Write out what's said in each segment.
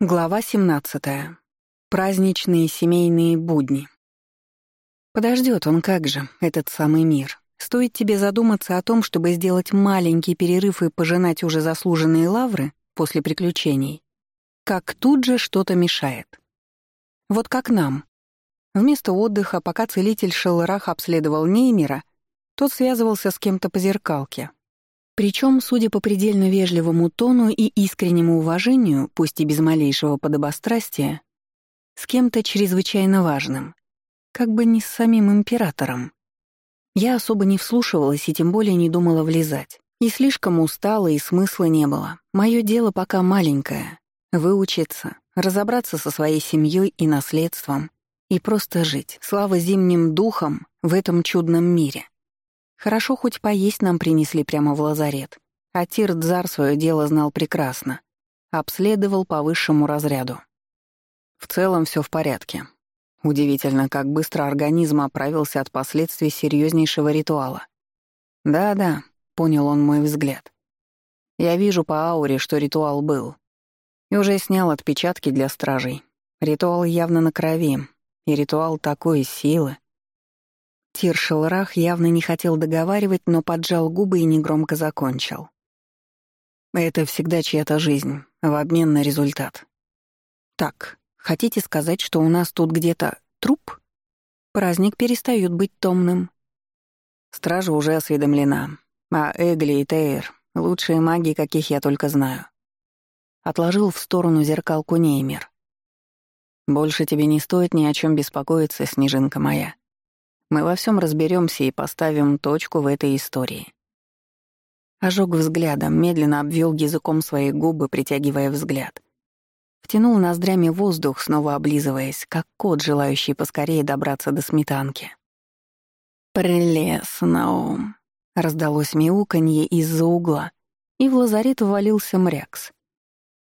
Глава 17. Праздничные семейные будни. Подождет он как же, этот самый мир. Стоит тебе задуматься о том, чтобы сделать маленький перерыв и пожинать уже заслуженные лавры после приключений, как тут же что-то мешает. Вот как нам. Вместо отдыха, пока целитель Шелрах обследовал Неймера, тот связывался с кем-то по зеркалке, причем, судя по предельно вежливому тону и искреннему уважению, пусть и без малейшего подобострастия, с кем-то чрезвычайно важным, как бы не с самим императором. Я особо не вслушивалась и тем более не думала влезать. И слишком устала, и смысла не было. Мое дело пока маленькое — выучиться, разобраться со своей семьей и наследством и просто жить, слава зимним духам в этом чудном мире. Хорошо хоть поесть нам принесли прямо в лазарет. А Тирдзар свое дело знал прекрасно. Обследовал по высшему разряду. В целом все в порядке. Удивительно, как быстро организм оправился от последствий серьезнейшего ритуала. «Да-да», — понял он мой взгляд. «Я вижу по ауре, что ритуал был. И уже снял отпечатки для стражей. Ритуал явно на крови. И ритуал такой силы. Тиршелрах явно не хотел договаривать, но поджал губы и негромко закончил. «Это всегда чья-то жизнь, в обмен на результат. Так, хотите сказать, что у нас тут где-то труп? Праздник перестает быть томным». Стража уже осведомлена, а Эгли и Тейр — лучшие маги, каких я только знаю. Отложил в сторону зеркалку Неймер. «Больше тебе не стоит ни о чем беспокоиться, снежинка моя. Мы во всем разберемся и поставим точку в этой истории. Ожог взглядом, медленно обвел языком свои губы, притягивая взгляд. Втянул ноздрями воздух, снова облизываясь, как кот, желающий поскорее добраться до сметанки. «Прелестно!» — раздалось мяуканье из-за угла, и в лазарет ввалился мрякс.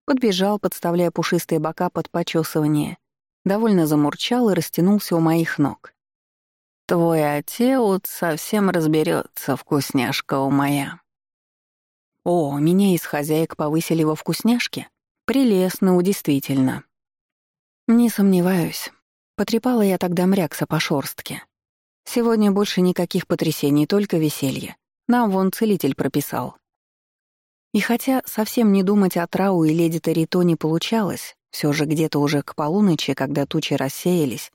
Подбежал, подставляя пушистые бока под почесывание, довольно замурчал и растянулся у моих ног. Твой отец совсем разберется, вкусняшка у моя. О, меня из хозяек повысили во вкусняшке? Прелестно, удействительно. Не сомневаюсь. Потрепала я тогда мрякса по шорстке. Сегодня больше никаких потрясений, только веселье. Нам вон целитель прописал. И хотя совсем не думать о Трау и леди Тарито получалось, все же где-то уже к полуночи, когда тучи рассеялись,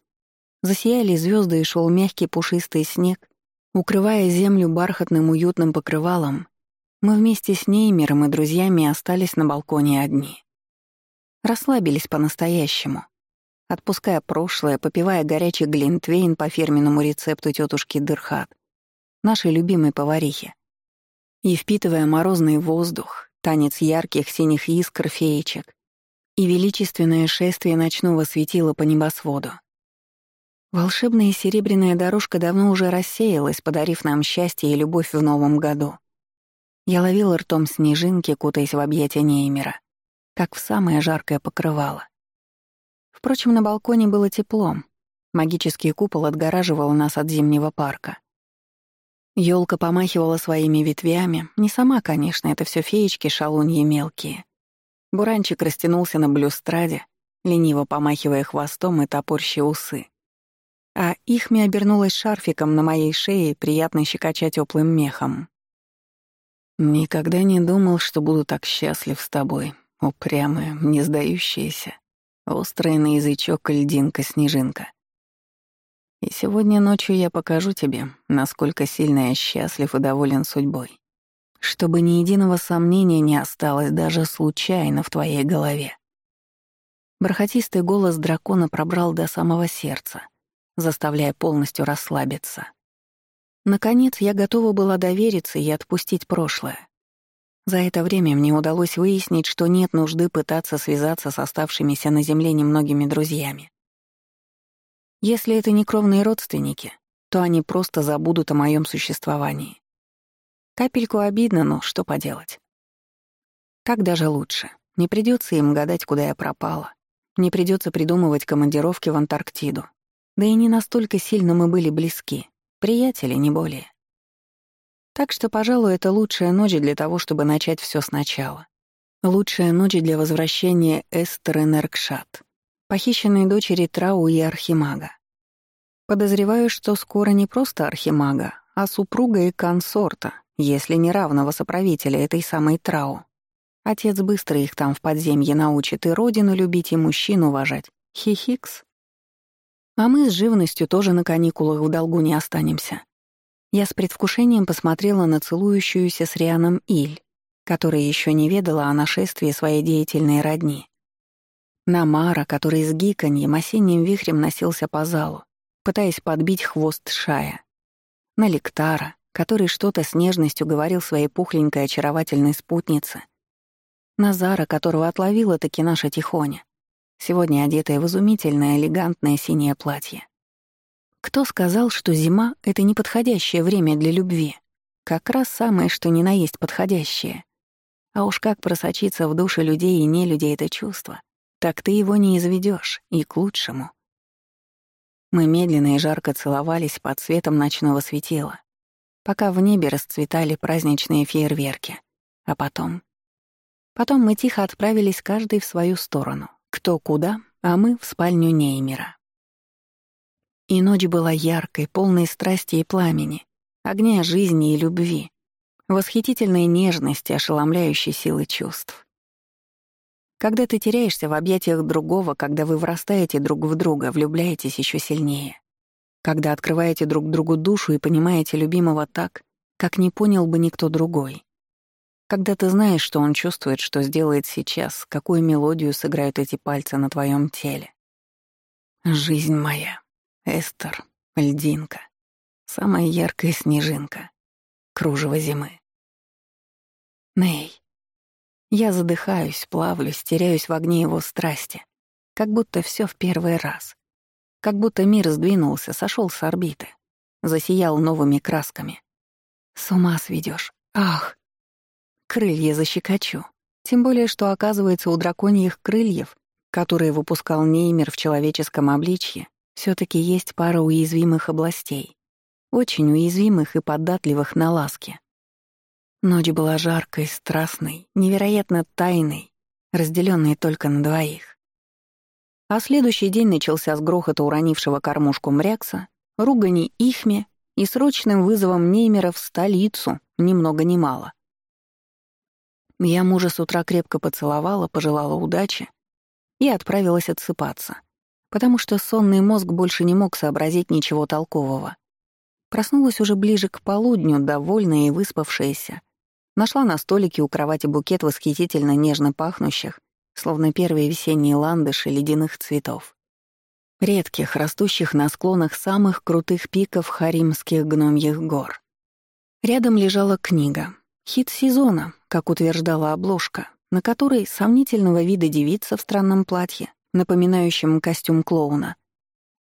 Засияли звезды и шел мягкий пушистый снег, укрывая землю бархатным уютным покрывалом. Мы вместе с Неймером и друзьями остались на балконе одни. Расслабились по-настоящему, отпуская прошлое, попивая горячий глинтвейн по фирменному рецепту тетушки Дырхат, нашей любимой поварихи, и впитывая морозный воздух, танец ярких синих искр феечек и величественное шествие ночного светила по небосводу. Волшебная серебряная дорожка давно уже рассеялась, подарив нам счастье и любовь в новом году. Я ловила ртом снежинки, кутаясь в объятия Неймера, как в самое жаркое покрывало. Впрочем, на балконе было тепло. Магический купол отгораживал нас от зимнего парка. Ёлка помахивала своими ветвями. Не сама, конечно, это все феечки шалуньи мелкие. Буранчик растянулся на блюстраде, лениво помахивая хвостом и топорща усы а Ихми обернулась шарфиком на моей шее, приятно щекоча теплым мехом. «Никогда не думал, что буду так счастлив с тобой, упрямая, не сдающаяся, острая на язычок льдинка-снежинка. И сегодня ночью я покажу тебе, насколько сильно я счастлив и доволен судьбой, чтобы ни единого сомнения не осталось даже случайно в твоей голове». Бархатистый голос дракона пробрал до самого сердца заставляя полностью расслабиться. Наконец, я готова была довериться и отпустить прошлое. За это время мне удалось выяснить, что нет нужды пытаться связаться с оставшимися на Земле немногими друзьями. Если это не кровные родственники, то они просто забудут о моем существовании. Капельку обидно, но что поделать. Так даже лучше. Не придется им гадать, куда я пропала. Не придется придумывать командировки в Антарктиду. Да и не настолько сильно мы были близки. Приятели, не более. Так что, пожалуй, это лучшая ночь для того, чтобы начать все сначала. Лучшая ночь для возвращения Эстер Энергшат, похищенной дочери Трау и Архимага. Подозреваю, что скоро не просто Архимага, а супруга и консорта, если не равного соправителя этой самой Трау. Отец быстро их там в подземье научит и родину любить, и мужчин уважать. Хихикс. А мы с живностью тоже на каникулах в долгу не останемся. Я с предвкушением посмотрела на целующуюся с Рианом Иль, которая еще не ведала о нашествии своей деятельной родни. На Мара, который с гиканьем осенним вихрем носился по залу, пытаясь подбить хвост Шая. На Лектара, который что-то с нежностью говорил своей пухленькой очаровательной спутнице. Назара, которого отловила таки наша Тихоня, сегодня одетая в изумительное элегантное синее платье. Кто сказал, что зима — это неподходящее время для любви? Как раз самое, что ни на есть подходящее. А уж как просочиться в души людей и не людей это чувство, так ты его не изведешь и к лучшему. Мы медленно и жарко целовались под светом ночного светила, пока в небе расцветали праздничные фейерверки. А потом... Потом мы тихо отправились каждый в свою сторону, кто куда, а мы в спальню Неймера. И ночь была яркой, полной страсти и пламени, огня жизни и любви, восхитительной нежности, ошеломляющей силы чувств. Когда ты теряешься в объятиях другого, когда вы врастаете друг в друга, влюбляетесь еще сильнее. Когда открываете друг другу душу и понимаете любимого так, как не понял бы никто другой. Когда ты знаешь, что он чувствует, что сделает сейчас, какую мелодию сыграют эти пальцы на твоем теле. Жизнь моя, Эстер, льдинка, самая яркая снежинка, кружево зимы. Ней. Я задыхаюсь, плавлюсь, теряюсь в огне его страсти. Как будто все в первый раз. Как будто мир сдвинулся, сошел с орбиты. Засиял новыми красками. С ума сведешь. Ах! Крылья защекочу. Тем более, что, оказывается, у драконьих крыльев, которые выпускал Неймер в человеческом обличье, все таки есть пара уязвимых областей. Очень уязвимых и податливых на ласки. Ночь была жаркой, страстной, невероятно тайной, разделенной только на двоих. А следующий день начался с грохота уронившего кормушку мрякса, ругани Ихме и срочным вызовом Неймера в столицу, ни много ни мало. Я мужа с утра крепко поцеловала, пожелала удачи и отправилась отсыпаться, потому что сонный мозг больше не мог сообразить ничего толкового. Проснулась уже ближе к полудню, довольная и выспавшаяся, Нашла на столике у кровати букет восхитительно нежно пахнущих, словно первые весенние ландыши ледяных цветов. Редких, растущих на склонах самых крутых пиков Харимских гномьих гор. Рядом лежала книга. Хит сезона, как утверждала обложка, на которой сомнительного вида девица в странном платье, напоминающем костюм клоуна,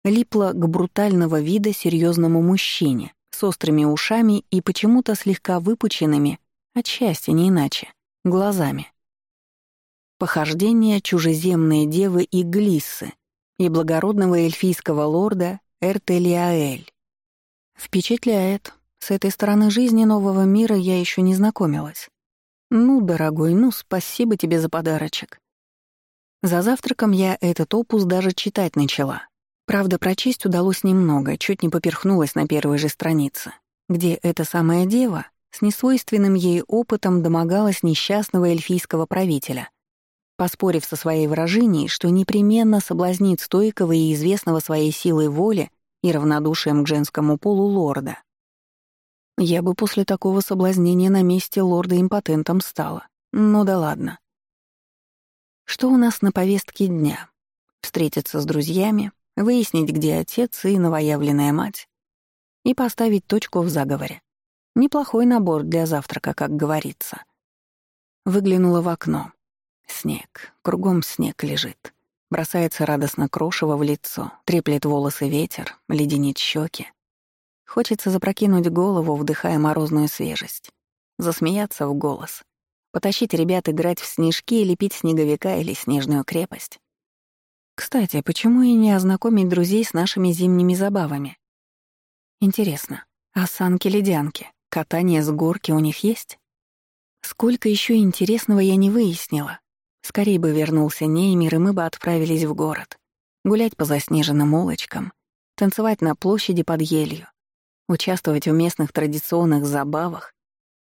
липла к брутального вида серьезному мужчине с острыми ушами и почему-то слегка выпученными Отчасти, не иначе. Глазами. Похождения чужеземной девы и Глиссы и благородного эльфийского лорда Эртелиаэль. Впечатляет. С этой стороны жизни нового мира я еще не знакомилась. Ну, дорогой, ну, спасибо тебе за подарочек. За завтраком я этот опус даже читать начала. Правда, прочесть удалось немного, чуть не поперхнулась на первой же странице, где эта самая дева с несвойственным ей опытом домогалась несчастного эльфийского правителя, поспорив со своей вражиной, что непременно соблазнит стойкого и известного своей силой воли и равнодушием к женскому полу лорда. Я бы после такого соблазнения на месте лорда импотентом стала. Ну да ладно. Что у нас на повестке дня? Встретиться с друзьями, выяснить, где отец и новоявленная мать, и поставить точку в заговоре. Неплохой набор для завтрака, как говорится. Выглянула в окно. Снег, кругом снег лежит. Бросается радостно крошево в лицо, треплет волосы ветер, леденит щеки. Хочется запрокинуть голову, вдыхая морозную свежесть. Засмеяться в голос. Потащить ребят играть в снежки, лепить снеговика или снежную крепость. Кстати, почему и не ознакомить друзей с нашими зимними забавами? Интересно, а санки-ледянки Катание с горки у них есть? Сколько еще интересного я не выяснила. Скорее бы вернулся Неймир, и мы бы отправились в город. Гулять по заснеженным улочкам, танцевать на площади под елью, участвовать в местных традиционных забавах,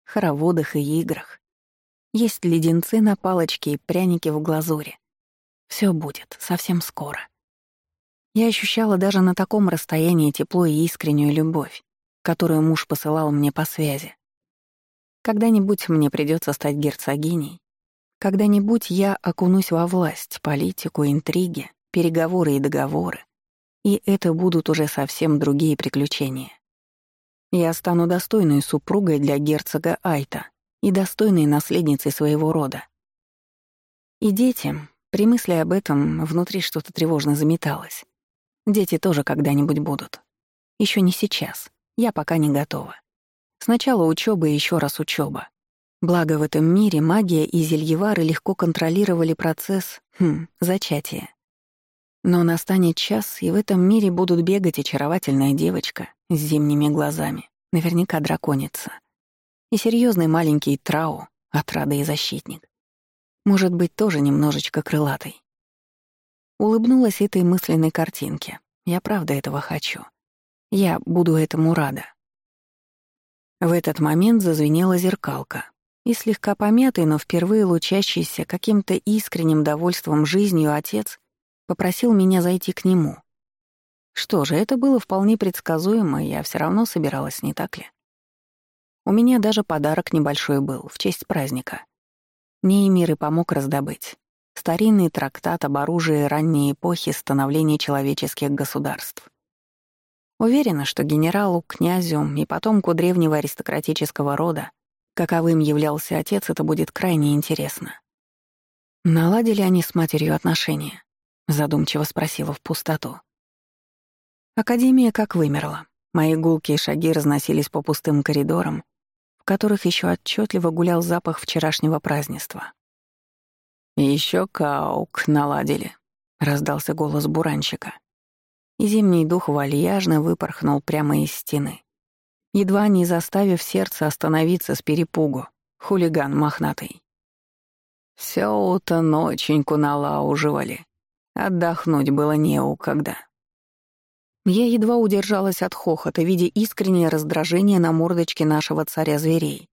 хороводах и играх. Есть леденцы на палочке и пряники в глазури. Все будет совсем скоро. Я ощущала даже на таком расстоянии тепло и искреннюю любовь, которую муж посылал мне по связи. Когда-нибудь мне придется стать герцогиней. Когда-нибудь я окунусь во власть, политику, интриги, переговоры и договоры. И это будут уже совсем другие приключения. Я стану достойной супругой для герцога Айта и достойной наследницей своего рода. И дети, при мысли об этом, внутри что-то тревожно заметалось. Дети тоже когда-нибудь будут. Еще не сейчас. Я пока не готова. Сначала учеба и еще раз учеба. Благо в этом мире магия и зельевары легко контролировали процесс, хм, зачатия. Но настанет час, и в этом мире будут бегать очаровательная девочка с зимними глазами, наверняка драконица. И серьезный маленький Трау, отрада и защитник. Может быть, тоже немножечко крылатый. Улыбнулась этой мысленной картинке. Я правда этого хочу. Я буду этому рада. В этот момент зазвенела зеркалка, и слегка помятый, но впервые лучащийся каким-то искренним довольством жизнью отец попросил меня зайти к нему. Что же, это было вполне предсказуемо, я все равно собиралась, не так ли? У меня даже подарок небольшой был, в честь праздника. Неймир и помог раздобыть. Старинный трактат об оружии ранней эпохи становления человеческих государств. Уверена, что генералу, князю и потомку древнего аристократического рода, каковым являлся отец, это будет крайне интересно. Наладили они с матерью отношения? Задумчиво спросила в пустоту. Академия как вымерла. Мои гулкие шаги разносились по пустым коридорам, в которых еще отчетливо гулял запах вчерашнего празднества. Еще каук наладили», — раздался голос буранщика. И зимний дух вальяжно выпорхнул прямо из стены, едва не заставив сердце остановиться с перепугу, хулиган мохнатый. Всё-то ноченьку налауживали, Отдохнуть было не у когда. Я едва удержалась от хохота, видя искреннее раздражение на мордочке нашего царя зверей.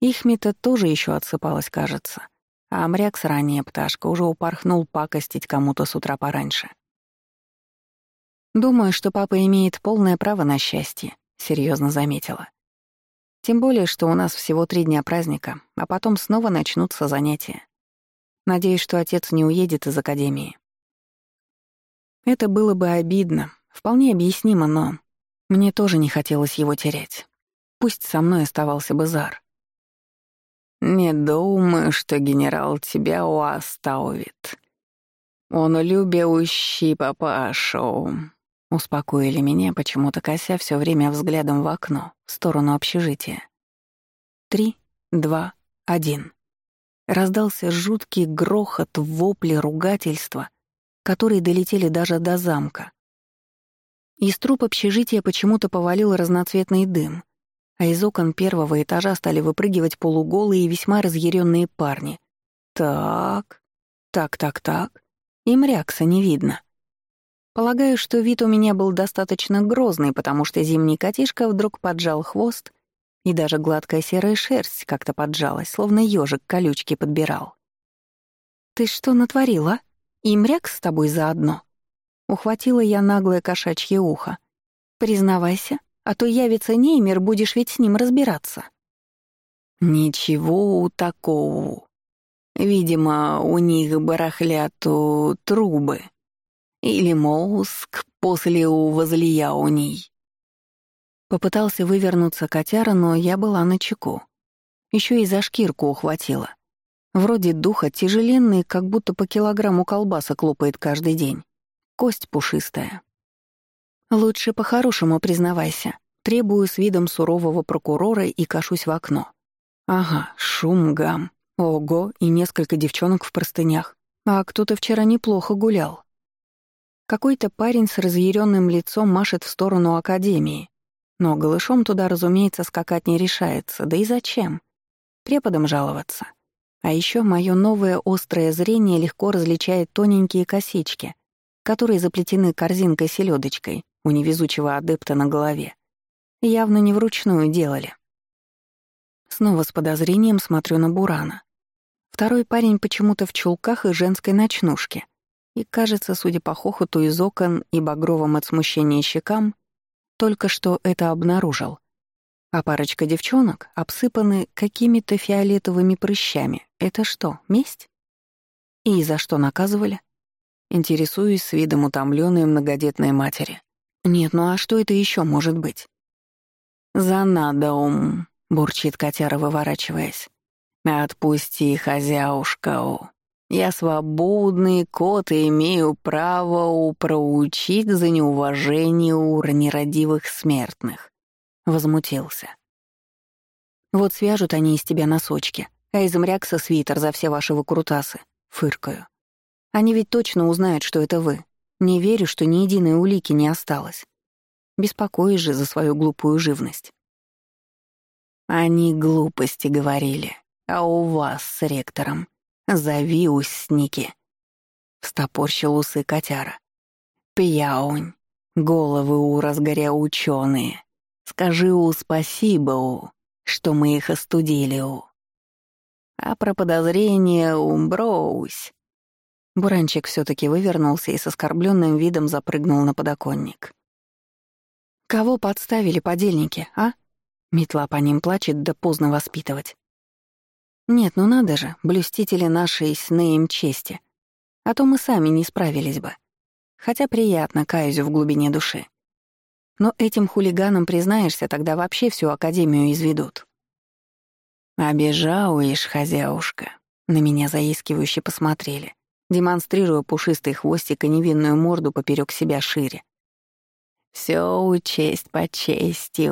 Ихмита тоже еще отсыпалась, кажется. А Амрякс, ранняя пташка, уже упорхнул пакостить кому-то с утра пораньше. «Думаю, что папа имеет полное право на счастье», — серьезно заметила. «Тем более, что у нас всего три дня праздника, а потом снова начнутся занятия. Надеюсь, что отец не уедет из академии. Это было бы обидно, вполне объяснимо, но мне тоже не хотелось его терять. Пусть со мной оставался бы Зар. «Не думаю, что генерал тебя оставит. Он любящий папашу», — успокоили меня, почему-то кося все время взглядом в окно, в сторону общежития. «Три, два, один». Раздался жуткий грохот, вопли, ругательства — которые долетели даже до замка. Из труб общежития почему-то повалил разноцветный дым, а из окон первого этажа стали выпрыгивать полуголые и весьма разъяренные парни. Так, так, так, так. И мрякса не видно. Полагаю, что вид у меня был достаточно грозный, потому что зимний котишка вдруг поджал хвост, и даже гладкая серая шерсть как-то поджалась, словно ежик колючки подбирал. «Ты что натворила?» И мряк с тобой заодно. Ухватила я наглое кошачье ухо. Признавайся, а то явится Неймер, будешь ведь с ним разбираться. Ничего такого. Видимо, у них барахлят трубы. Или мозг после у возлияний. Попытался вывернуться котяра, но я была на чеку. Еще и за шкирку ухватила. Вроде духа тяжеленный, как будто по килограмму колбаса клопает каждый день. Кость пушистая. Лучше по-хорошему признавайся. Требую с видом сурового прокурора и кашусь в окно. Ага, шум, гам. Ого, и несколько девчонок в простынях. А кто-то вчера неплохо гулял. Какой-то парень с разъяренным лицом машет в сторону академии. Но голышом туда, разумеется, скакать не решается. Да и зачем? преподам жаловаться. А еще мое новое острое зрение легко различает тоненькие косички, которые заплетены корзинкой-селедочкой у невезучего адепта на голове. Явно не вручную делали. Снова с подозрением смотрю на Бурана. Второй парень почему-то в чулках и женской ночнушке. И, кажется, судя по хохоту из окон и багровым от смущения щекам, только что это обнаружил. А парочка девчонок обсыпаны какими-то фиолетовыми прыщами. Это что, месть? И за что наказывали? Интересуюсь с видом утомленной многодетной матери. Нет, ну а что это еще может быть? «За надоум», — бурчит котяра, выворачиваясь. «Отпусти, хозяушка, Я свободный кот и имею право проучить за неуважение у нерадивых смертных возмутился. «Вот свяжут они из тебя носочки, а из мрякса свитер за все ваши выкрутасы», — фыркаю. «Они ведь точно узнают, что это вы. Не верю, что ни единой улики не осталось. Беспокоишь же за свою глупую живность». «Они глупости говорили, а у вас с ректором. Зови усники», — встопорщил усы котяра. «Пьяунь, головы у разгоря ученые. Скажи у спасибо, у, что мы их остудили, у. А про подозрение умброусь. Буранчик все таки вывернулся и с оскорбленным видом запрыгнул на подоконник. «Кого подставили подельники, а?» Метла по ним плачет, да поздно воспитывать. «Нет, ну надо же, блюстители нашей с Неем чести. А то мы сами не справились бы. Хотя приятно, каюсь в глубине души. Но этим хулиганам признаешься, тогда вообще всю академию изведут. «Обижауешь, хозяушка», — на меня заискивающе посмотрели, демонстрируя пушистый хвостик и невинную морду поперек себя шире. «Всё учесть по чести.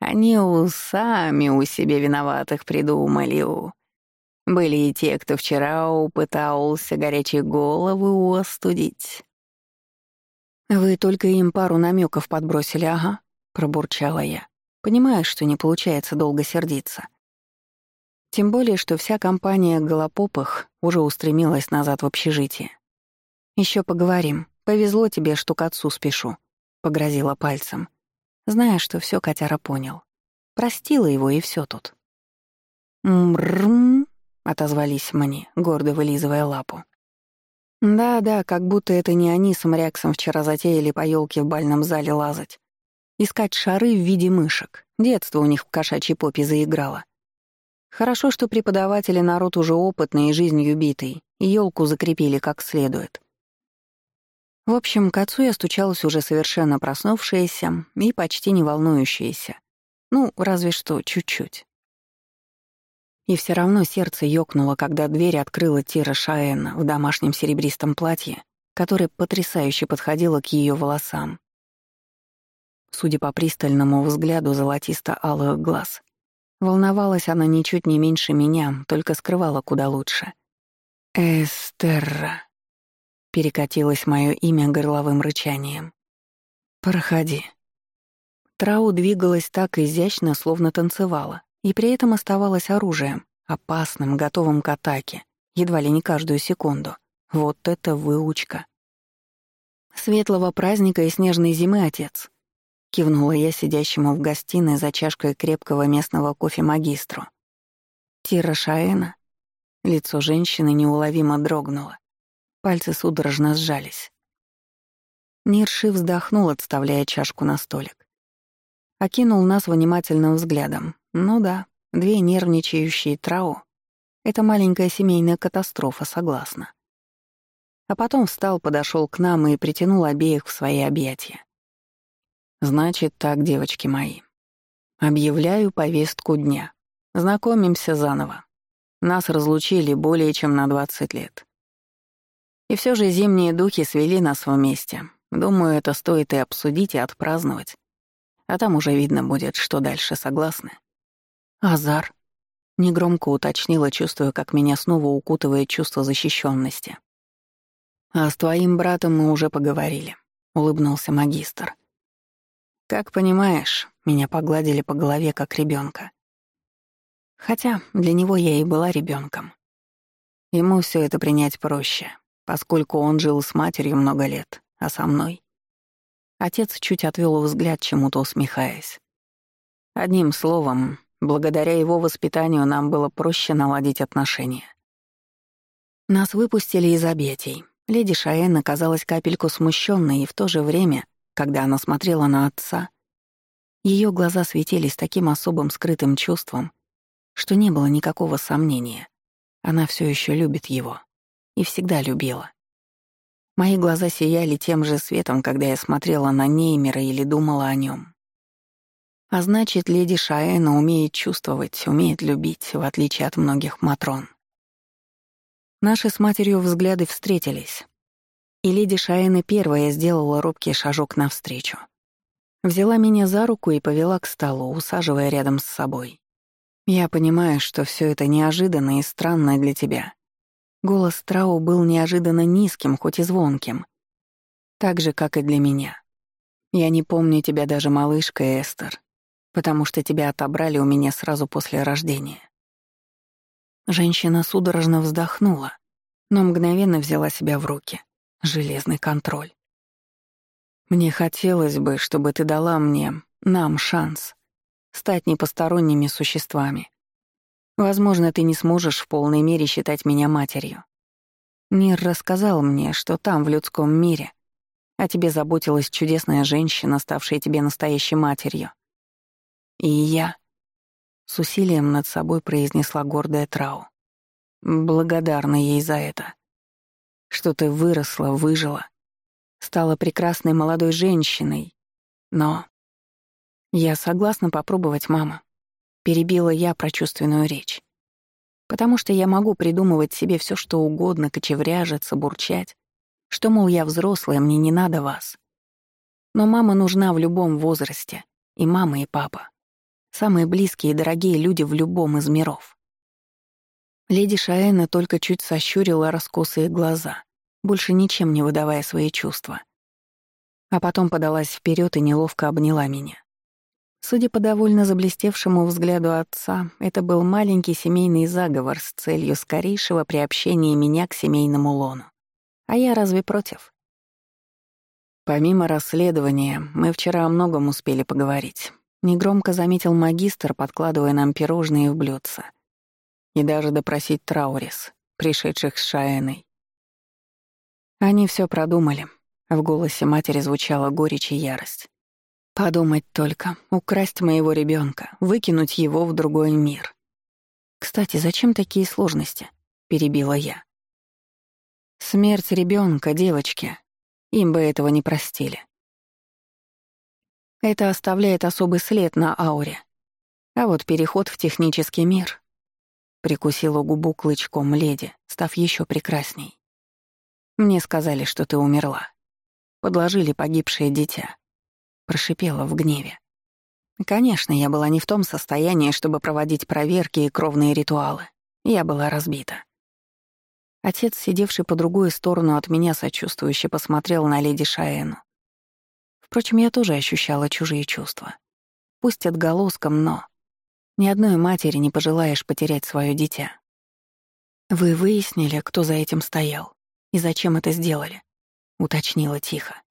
Они у сами у себе виноватых придумали. Были и те, кто вчера пытался горячие головы остудить. «Вы только им пару намеков подбросили, ага», — пробурчала я, понимая, что не получается долго сердиться. Тем более, что вся компания голопопых уже устремилась назад в общежитие. Еще поговорим. Повезло тебе, что к отцу спешу», — погрозила пальцем. Зная, что все котяра понял. Простила его, и все тут. «Мрррм», — отозвались мне, гордо вылизывая лапу. Да-да, как будто это не они с Мряксом вчера затеяли по елке в бальном зале лазать. Искать шары в виде мышек. Детство у них в кошачьей попе заиграло. Хорошо, что преподаватели народ уже опытный и жизнью битый, и елку закрепили как следует. В общем, к отцу я стучалась уже совершенно проснувшаяся и почти не волнующаяся. Ну, разве что чуть-чуть. И все равно сердце ёкнуло, когда дверь открыла Тира Шаэн в домашнем серебристом платье, которое потрясающе подходило к ее волосам. Судя по пристальному взгляду золотисто-алых глаз, волновалась она ничуть не меньше меня, только скрывала куда лучше. «Эстерра», — перекатилось мое имя горловым рычанием. «Проходи». Трау двигалась так изящно, словно танцевала, и при этом оставалось оружием, опасным, готовым к атаке, едва ли не каждую секунду. Вот это выучка. «Светлого праздника и снежной зимы, отец!» — кивнула я сидящему в гостиной за чашкой крепкого местного кофе магистру. «Тира Шаэна?» Лицо женщины неуловимо дрогнуло. Пальцы судорожно сжались. Нирши вздохнул, отставляя чашку на столик. Окинул нас внимательным взглядом, ну да, две нервничающие трау — это маленькая семейная катастрофа, согласна. А потом встал, подошел к нам и притянул обеих в свои объятия. Значит так, девочки мои. Объявляю повестку дня. Знакомимся заново. Нас разлучили более чем на 20 лет. И все же зимние духи свели нас вместе. Думаю, это стоит и обсудить, и отпраздновать. А там уже видно будет, что дальше, согласны? «Азар», — негромко уточнила, чувствуя, как меня снова укутывает чувство защищенности. «А с твоим братом мы уже поговорили», — улыбнулся магистр. «Как понимаешь, меня погладили по голове, как ребенка. Хотя для него я и была ребенком. Ему все это принять проще, поскольку он жил с матерью много лет, а со мной. Отец чуть отвел взгляд, чему-то усмехаясь. Одним словом, благодаря его воспитанию нам было проще наладить отношения. Нас выпустили из объятий. Леди Шаэн казалась капельку смущенной, и в то же время, когда она смотрела на отца, ее глаза светились таким особым скрытым чувством, что не было никакого сомнения. Она все еще любит его. И всегда любила. Мои глаза сияли тем же светом, когда я смотрела на Неймера или думала о нем. А значит, леди Шаэна умеет чувствовать, умеет любить, в отличие от многих Матрон. Наши с матерью взгляды встретились. И леди Шаэна первая сделала робкий шажок навстречу. Взяла меня за руку и повела к столу, усаживая рядом с собой. «Я понимаю, что все это неожиданно и странно для тебя. Голос Трау был неожиданно низким, хоть и звонким. Так же, как и для меня. Я не помню тебя даже малышкой, Эстер, потому что тебя отобрали у меня сразу после рождения. Женщина судорожно вздохнула, но мгновенно взяла себя в руки. Железный контроль. Мне хотелось бы, чтобы ты дала мне, нам шанс стать непосторонними существами, Возможно, ты не сможешь в полной мере считать меня матерью. Нир рассказал мне, что там, в людском мире, о тебе заботилась чудесная женщина, ставшая тебе настоящей матерью. И я с усилием над собой произнесла гордая Трау. Благодарна ей за это. Что ты выросла, выжила, стала прекрасной молодой женщиной. Но я согласна попробовать, мама. Перебила я прочувственную речь. Потому что я могу придумывать себе все, что угодно, кочевряжиться, бурчать, что, мол, я взрослая, мне не надо вас. Но мама нужна в любом возрасте, и мама, и папа. Самые близкие и дорогие люди в любом из миров. Леди Шаэна только чуть сощурила раскосые глаза, больше ничем не выдавая свои чувства. А потом подалась вперед и неловко обняла меня. Судя по довольно заблестевшему взгляду отца, это был маленький семейный заговор с целью скорейшего приобщения меня к семейному лону. А я разве против? Помимо расследования, мы вчера о многом успели поговорить. Негромко заметил магистр, подкладывая нам пирожные в блюдце. И даже допросить Траурис, пришедших с Шаэной. Они все продумали. В голосе матери звучала горечь и ярость. Подумать только, украсть моего ребенка, выкинуть его в другой мир. Кстати, зачем такие сложности? перебила я. Смерть ребенка, девочки. Им бы этого не простили. Это оставляет особый след на ауре. А вот переход в технический мир прикусила губу клычком леди, став еще прекрасней. Мне сказали, что ты умерла. Подложили погибшее дитя прошипела в гневе. Конечно, я была не в том состоянии, чтобы проводить проверки и кровные ритуалы. Я была разбита. Отец, сидевший по другую сторону от меня, сочувствующе посмотрел на леди Шаэну. Впрочем, я тоже ощущала чужие чувства. Пусть отголоском, но... Ни одной матери не пожелаешь потерять свое дитя. «Вы выяснили, кто за этим стоял? И зачем это сделали?» — уточнила тихо.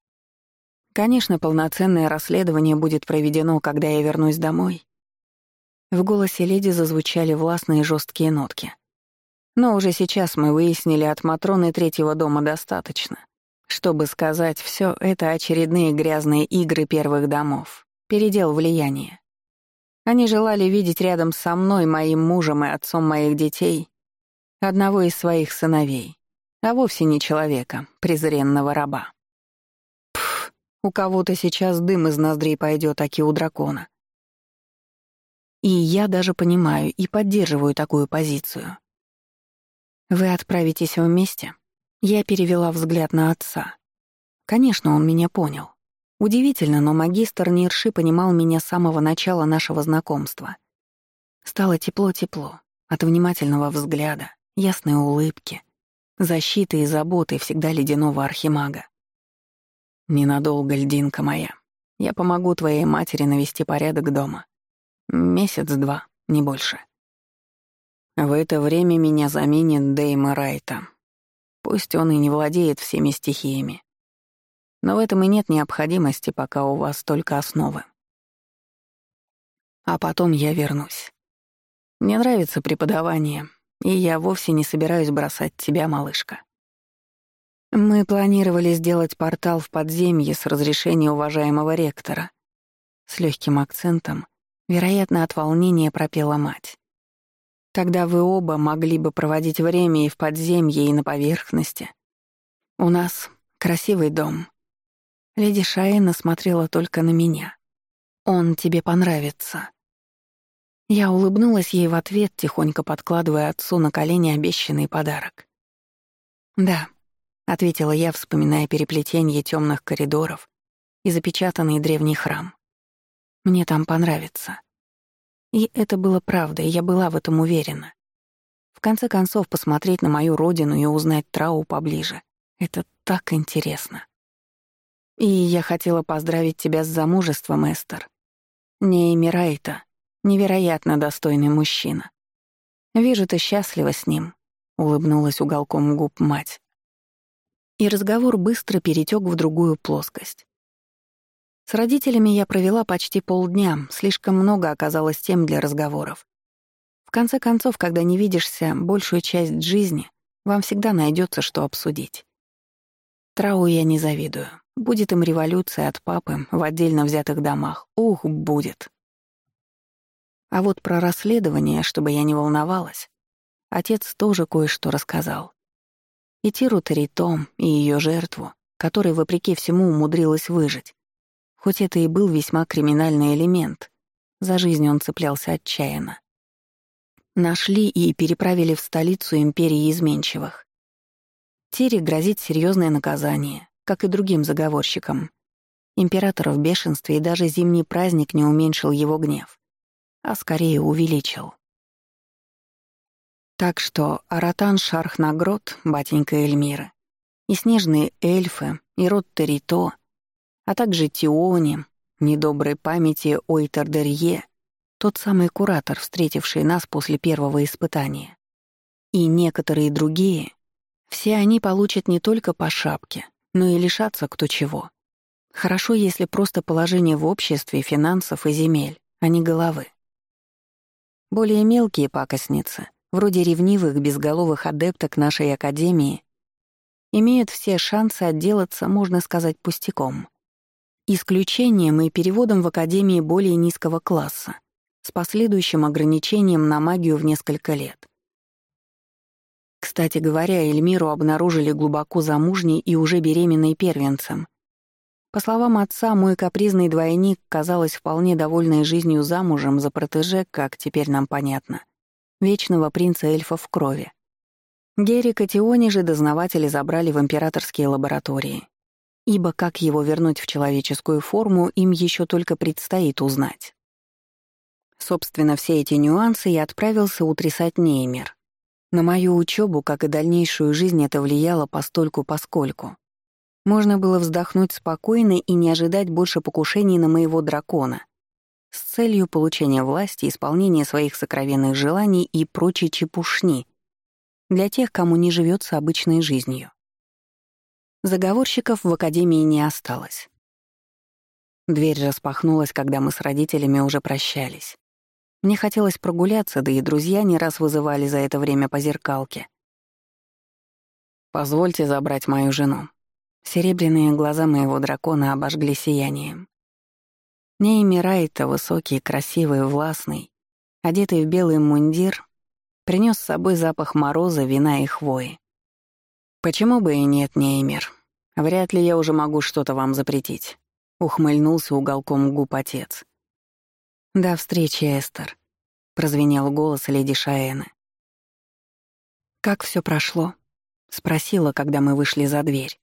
Конечно, полноценное расследование будет проведено, когда я вернусь домой. В голосе леди зазвучали властные жесткие нотки. Но уже сейчас мы выяснили от Матроны третьего дома достаточно, чтобы сказать, все это очередные грязные игры первых домов, передел влияния. Они желали видеть рядом со мной, моим мужем и отцом моих детей, одного из своих сыновей, а вовсе не человека, презренного раба. У кого-то сейчас дым из ноздрей пойдет, аки у дракона. И я даже понимаю и поддерживаю такую позицию. Вы отправитесь вместе? Я перевела взгляд на отца. Конечно, он меня понял. Удивительно, но магистр Нирши понимал меня с самого начала нашего знакомства. Стало тепло-тепло от внимательного взгляда, ясной улыбки, защиты и заботы всегда ледяного архимага. Ненадолго, льдинка моя. Я помогу твоей матери навести порядок дома. Месяц-два, не больше. В это время меня заменит Дейма Райта. Пусть он и не владеет всеми стихиями. Но в этом и нет необходимости, пока у вас только основы. А потом я вернусь. Мне нравится преподавание, и я вовсе не собираюсь бросать тебя, малышка. Мы планировали сделать портал в подземье с разрешения уважаемого ректора. С легким акцентом, вероятно, от волнения пропела мать. Тогда вы оба могли бы проводить время и в подземье, и на поверхности. У нас красивый дом. Леди Шаэна смотрела только на меня. Он тебе понравится. Я улыбнулась ей в ответ, тихонько подкладывая отцу на колени обещанный подарок. «Да», — ответила я, вспоминая переплетение темных коридоров и запечатанный древний храм. «Мне там понравится». И это было правдой, я была в этом уверена. В конце концов, посмотреть на мою родину и узнать Трау поближе — это так интересно. И я хотела поздравить тебя с замужеством, Эстер. Нейми Райта — невероятно достойный мужчина. Вижу, ты счастлива с ним, — улыбнулась уголком губ мать. И разговор быстро перетек в другую плоскость. С родителями я провела почти полдня, слишком много оказалось тем для разговоров. В конце концов, когда не видишься большую часть жизни, вам всегда найдется, что обсудить. Трау я не завидую. Будет им революция от папы в отдельно взятых домах. Ух, будет. А вот про расследование, чтобы я не волновалась, отец тоже кое-что рассказал. И Тиру Таритом, и ее жертву, которая, вопреки всему, умудрилась выжить. Хоть это и был весьма криминальный элемент, за жизнь он цеплялся отчаянно. Нашли и переправили в столицу империи изменчивых. Тире грозит серьезное наказание, как и другим заговорщикам. Император в бешенстве и даже зимний праздник не уменьшил его гнев, а скорее увеличил. Так что Аратан Шархнагрот, батенька Эльмиры, и снежные эльфы, и род Терито а также Тиони, недоброй памяти Ойтердерье, тот самый куратор, встретивший нас после первого испытания, и некоторые другие, все они получат не только по шапке, но и лишатся кто чего. Хорошо, если просто положение в обществе, финансов и земель, а не головы. Более мелкие пакостницы, вроде ревнивых безголовых адепток нашей академии, имеют все шансы отделаться, можно сказать, пустяком. Исключением и переводом в Академии более низкого класса, с последующим ограничением на магию в несколько лет. Кстати говоря, Эльмиру обнаружили глубоко замужней и уже беременной первенцем. По словам отца, мой капризный двойник, казалось, вполне довольной жизнью замужем за протеже, как теперь нам понятно, вечного принца эльфа в крови. Герика Тиони же дознаватели забрали в императорские лаборатории ибо как его вернуть в человеческую форму, им еще только предстоит узнать. Собственно, все эти нюансы я отправился утрясать Неймер. На мою учебу, как и дальнейшую жизнь, это влияло постольку-поскольку. Можно было вздохнуть спокойно и не ожидать больше покушений на моего дракона с целью получения власти, исполнения своих сокровенных желаний и прочей чепушни для тех, кому не живется обычной жизнью. Заговорщиков в академии не осталось. Дверь распахнулась, когда мы с родителями уже прощались. Мне хотелось прогуляться, да и друзья не раз вызывали за это время по зеркалке. «Позвольте забрать мою жену». Серебряные глаза моего дракона обожгли сиянием. Нейми Райта, высокий, красивый, властный, одетый в белый мундир, принес с собой запах мороза, вина и хвои. «Почему бы и нет, Неймер? Вряд ли я уже могу что-то вам запретить», — ухмыльнулся уголком губ отец. «До встречи, Эстер», — прозвенел голос леди Шаэны. «Как все прошло?» — спросила, когда мы вышли за дверь.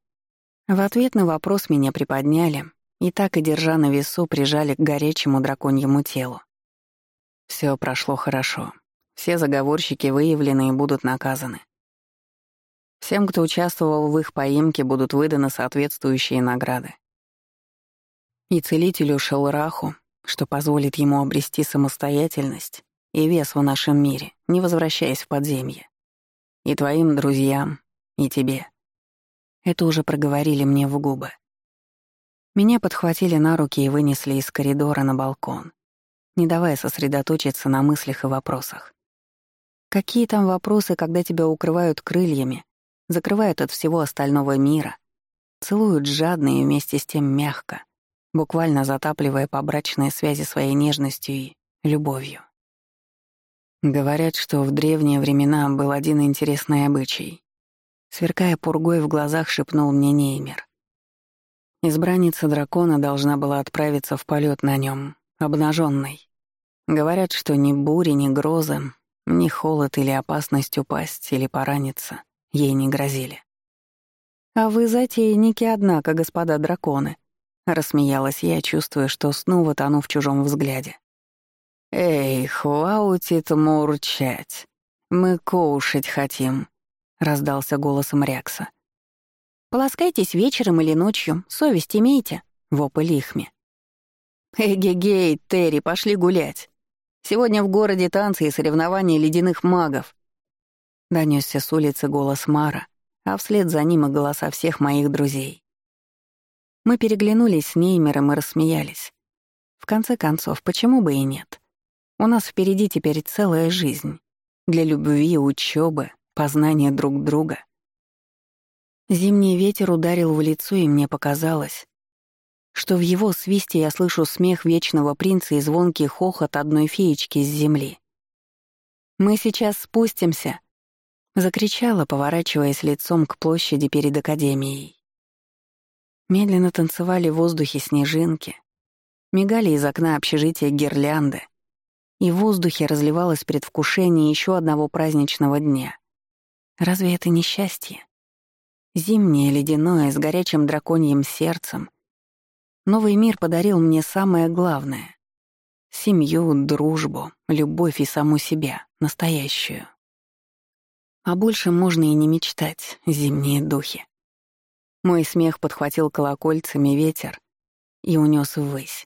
В ответ на вопрос меня приподняли и так и, держа на весу, прижали к горячему драконьему телу. Все прошло хорошо. Все заговорщики выявлены и будут наказаны. Всем, кто участвовал в их поимке, будут выданы соответствующие награды. И целителю Шелраху, что позволит ему обрести самостоятельность и вес в нашем мире, не возвращаясь в подземье. И твоим друзьям, и тебе. Это уже проговорили мне в губы. Меня подхватили на руки и вынесли из коридора на балкон, не давая сосредоточиться на мыслях и вопросах. Какие там вопросы, когда тебя укрывают крыльями, закрывают от всего остального мира, целуют жадно и вместе с тем мягко, буквально затапливая по брачной связи своей нежностью и любовью. Говорят, что в древние времена был один интересный обычай. Сверкая пургой в глазах, шепнул мне Неймер. Избранница дракона должна была отправиться в полет на нем, обнаженной. Говорят, что ни бури, ни грозы, ни холод или опасность упасть или пораниться ей не грозили. «А вы затейники, однако, господа драконы», — рассмеялась я, чувствуя, что снова тону в чужом взгляде. «Эй, хваутит мурчать. Мы кушать хотим», — раздался голосом Рякса. «Полоскайтесь вечером или ночью, совесть имеете?» — вопль Ихми. «Эгегей, Терри, пошли гулять. Сегодня в городе танцы и соревнования ледяных магов». Донесся с улицы голос Мара, а вслед за ним и голоса всех моих друзей. Мы переглянулись с Неймером и рассмеялись. В конце концов, почему бы и нет? У нас впереди теперь целая жизнь. Для любви, учебы, познания друг друга. Зимний ветер ударил в лицо, и мне показалось, что в его свисте я слышу смех вечного принца и звонкий хохот одной феечки с земли. «Мы сейчас спустимся!» — закричала, поворачиваясь лицом к площади перед Академией. Медленно танцевали в воздухе снежинки, мигали из окна общежития гирлянды, и в воздухе разливалось предвкушение еще одного праздничного дня. Разве это не счастье? Зимнее, ледяное, с горячим драконьим сердцем. Новый мир подарил мне самое главное — семью, дружбу, любовь и саму себя, настоящую. А больше можно и не мечтать, зимние духи. Мой смех подхватил колокольцами ветер и унес ввысь.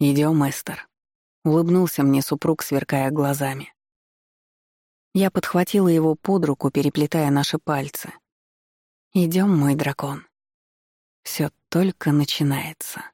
Идем, Эстер», — улыбнулся мне супруг, сверкая глазами. Я подхватила его под руку, переплетая наши пальцы. Идем, мой дракон. Все только начинается.